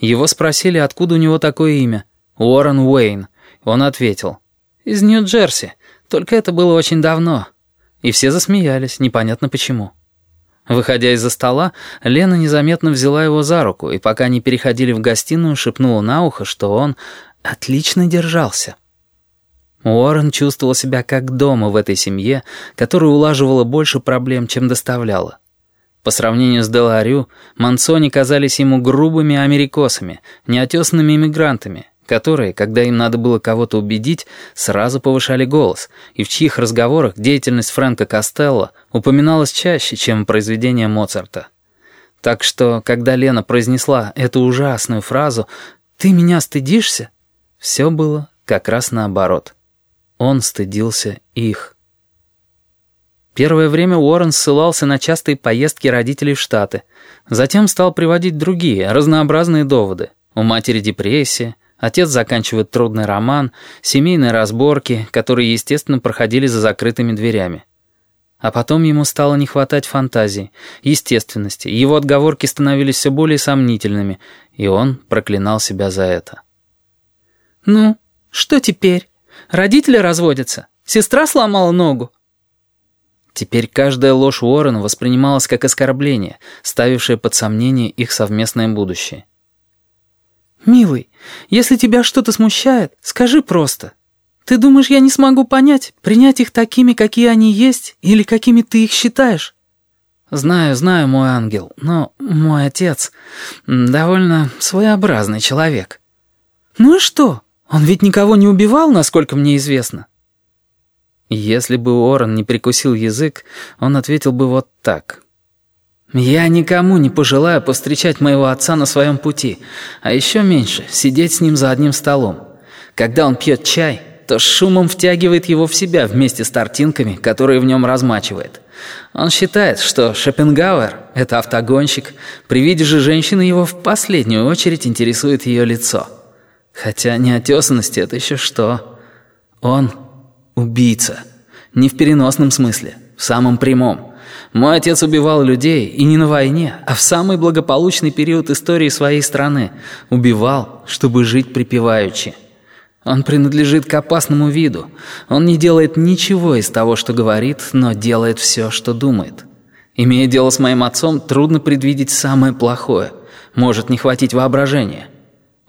Его спросили, откуда у него такое имя. Уоррен Уэйн. Он ответил. «Из Нью-Джерси. Только это было очень давно». И все засмеялись, непонятно почему. Выходя из-за стола, Лена незаметно взяла его за руку, и пока они переходили в гостиную, шепнула на ухо, что он отлично держался. Уоррен чувствовал себя как дома в этой семье, которая улаживала больше проблем, чем доставляла. По сравнению с Деларю, Мансони казались ему грубыми америкосами, неотесанными иммигрантами, которые, когда им надо было кого-то убедить, сразу повышали голос, и в чьих разговорах деятельность Фрэнка Костелло упоминалась чаще, чем произведение Моцарта. Так что, когда Лена произнесла эту ужасную фразу «Ты меня стыдишься?», все было как раз наоборот. Он стыдился их. Первое время Уоррен ссылался на частые поездки родителей в Штаты. Затем стал приводить другие, разнообразные доводы. У матери депрессия, отец заканчивает трудный роман, семейные разборки, которые, естественно, проходили за закрытыми дверями. А потом ему стало не хватать фантазии, естественности, его отговорки становились все более сомнительными, и он проклинал себя за это. «Ну, что теперь? Родители разводятся? Сестра сломала ногу?» Теперь каждая ложь Уоррена воспринималась как оскорбление, ставившее под сомнение их совместное будущее. «Милый, если тебя что-то смущает, скажи просто. Ты думаешь, я не смогу понять, принять их такими, какие они есть, или какими ты их считаешь?» «Знаю, знаю, мой ангел, но мой отец довольно своеобразный человек». «Ну и что? Он ведь никого не убивал, насколько мне известно». Если бы Уоррен не прикусил язык, он ответил бы вот так. «Я никому не пожелаю повстречать моего отца на своем пути, а еще меньше сидеть с ним за одним столом. Когда он пьет чай, то шумом втягивает его в себя вместе с тортинками, которые в нем размачивает. Он считает, что Шопенгауэр — это автогонщик, при виде же женщины его в последнюю очередь интересует ее лицо. Хотя неотесанности — это еще что? Он Убийца. Не в переносном смысле, в самом прямом. Мой отец убивал людей, и не на войне, а в самый благополучный период истории своей страны. Убивал, чтобы жить припеваючи. Он принадлежит к опасному виду. Он не делает ничего из того, что говорит, но делает все, что думает. Имея дело с моим отцом, трудно предвидеть самое плохое. Может не хватить воображения.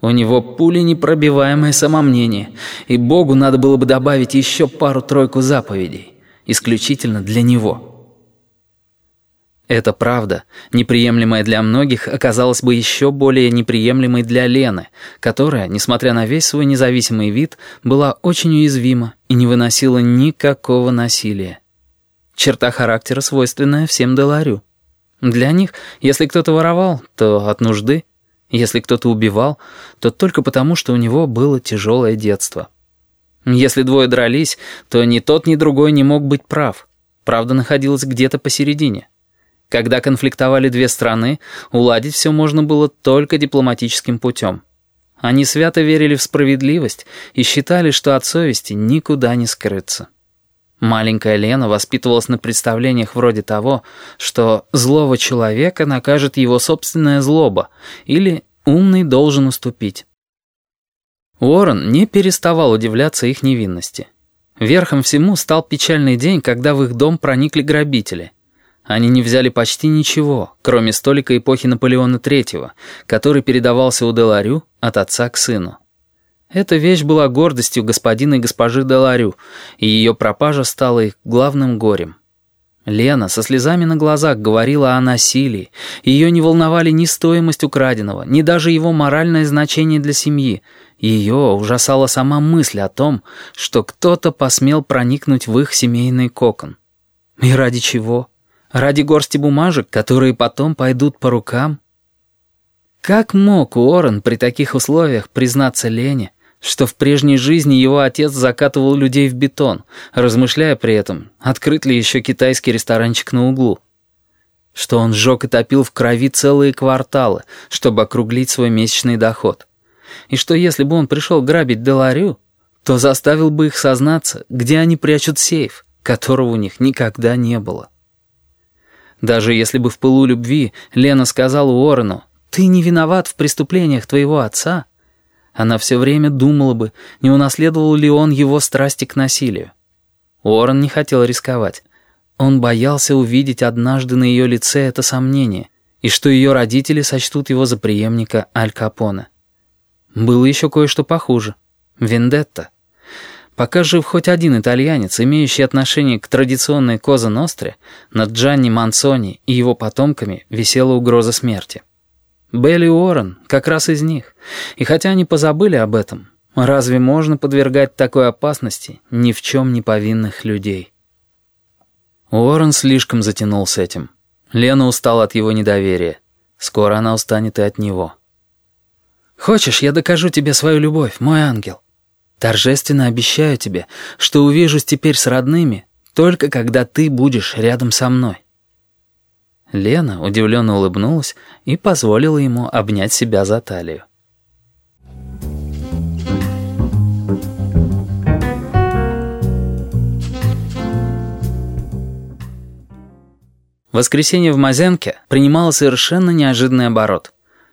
У него пули непробиваемое самомнение, и Богу надо было бы добавить еще пару-тройку заповедей, исключительно для него. Эта правда, неприемлемая для многих, оказалась бы еще более неприемлемой для Лены, которая, несмотря на весь свой независимый вид, была очень уязвима и не выносила никакого насилия. Черта характера, свойственная всем Деларю. Для них, если кто-то воровал, то от нужды, если кто-то убивал, то только потому, что у него было тяжелое детство. Если двое дрались, то ни тот, ни другой не мог быть прав. Правда находилась где-то посередине. Когда конфликтовали две страны, уладить все можно было только дипломатическим путем. Они свято верили в справедливость и считали, что от совести никуда не скрыться. Маленькая Лена воспитывалась на представлениях вроде того, что злого человека накажет его собственная злоба или умный должен уступить. Уоррен не переставал удивляться их невинности. Верхом всему стал печальный день, когда в их дом проникли грабители. Они не взяли почти ничего, кроме столика эпохи Наполеона III, который передавался у Деларю от отца к сыну. Эта вещь была гордостью господина и госпожи Деларю, и ее пропажа стала их главным горем. Лена со слезами на глазах говорила о насилии. Ее не волновали ни стоимость украденного, ни даже его моральное значение для семьи. Ее ужасала сама мысль о том, что кто-то посмел проникнуть в их семейный кокон. И ради чего? Ради горсти бумажек, которые потом пойдут по рукам? Как мог Уоррен при таких условиях признаться Лене, что в прежней жизни его отец закатывал людей в бетон, размышляя при этом, открыт ли еще китайский ресторанчик на углу. Что он сжег и топил в крови целые кварталы, чтобы округлить свой месячный доход. И что если бы он пришел грабить Деларю, то заставил бы их сознаться, где они прячут сейф, которого у них никогда не было. Даже если бы в пылу любви Лена сказала Уоррену, ты не виноват в преступлениях твоего отца, она все время думала бы, не унаследовал ли он его страсти к насилию. Уоррен не хотел рисковать. Он боялся увидеть однажды на ее лице это сомнение, и что ее родители сочтут его за преемника Аль Капоне. Было еще кое-что похуже. Вендетта. Пока жив хоть один итальянец, имеющий отношение к традиционной Коза Ностре, над Джанни Мансони и его потомками висела угроза смерти. Белли Уоррен как раз из них. И хотя они позабыли об этом, разве можно подвергать такой опасности ни в чем не повинных людей? Уоррен слишком затянул с этим. Лена устала от его недоверия. Скоро она устанет и от него. «Хочешь, я докажу тебе свою любовь, мой ангел?» Торжественно обещаю тебе, что увижусь теперь с родными, только когда ты будешь рядом со мной». Лена удивленно улыбнулась и позволила ему обнять себя за талию. Воскресенье в Мазенке принимало совершенно неожиданный оборот —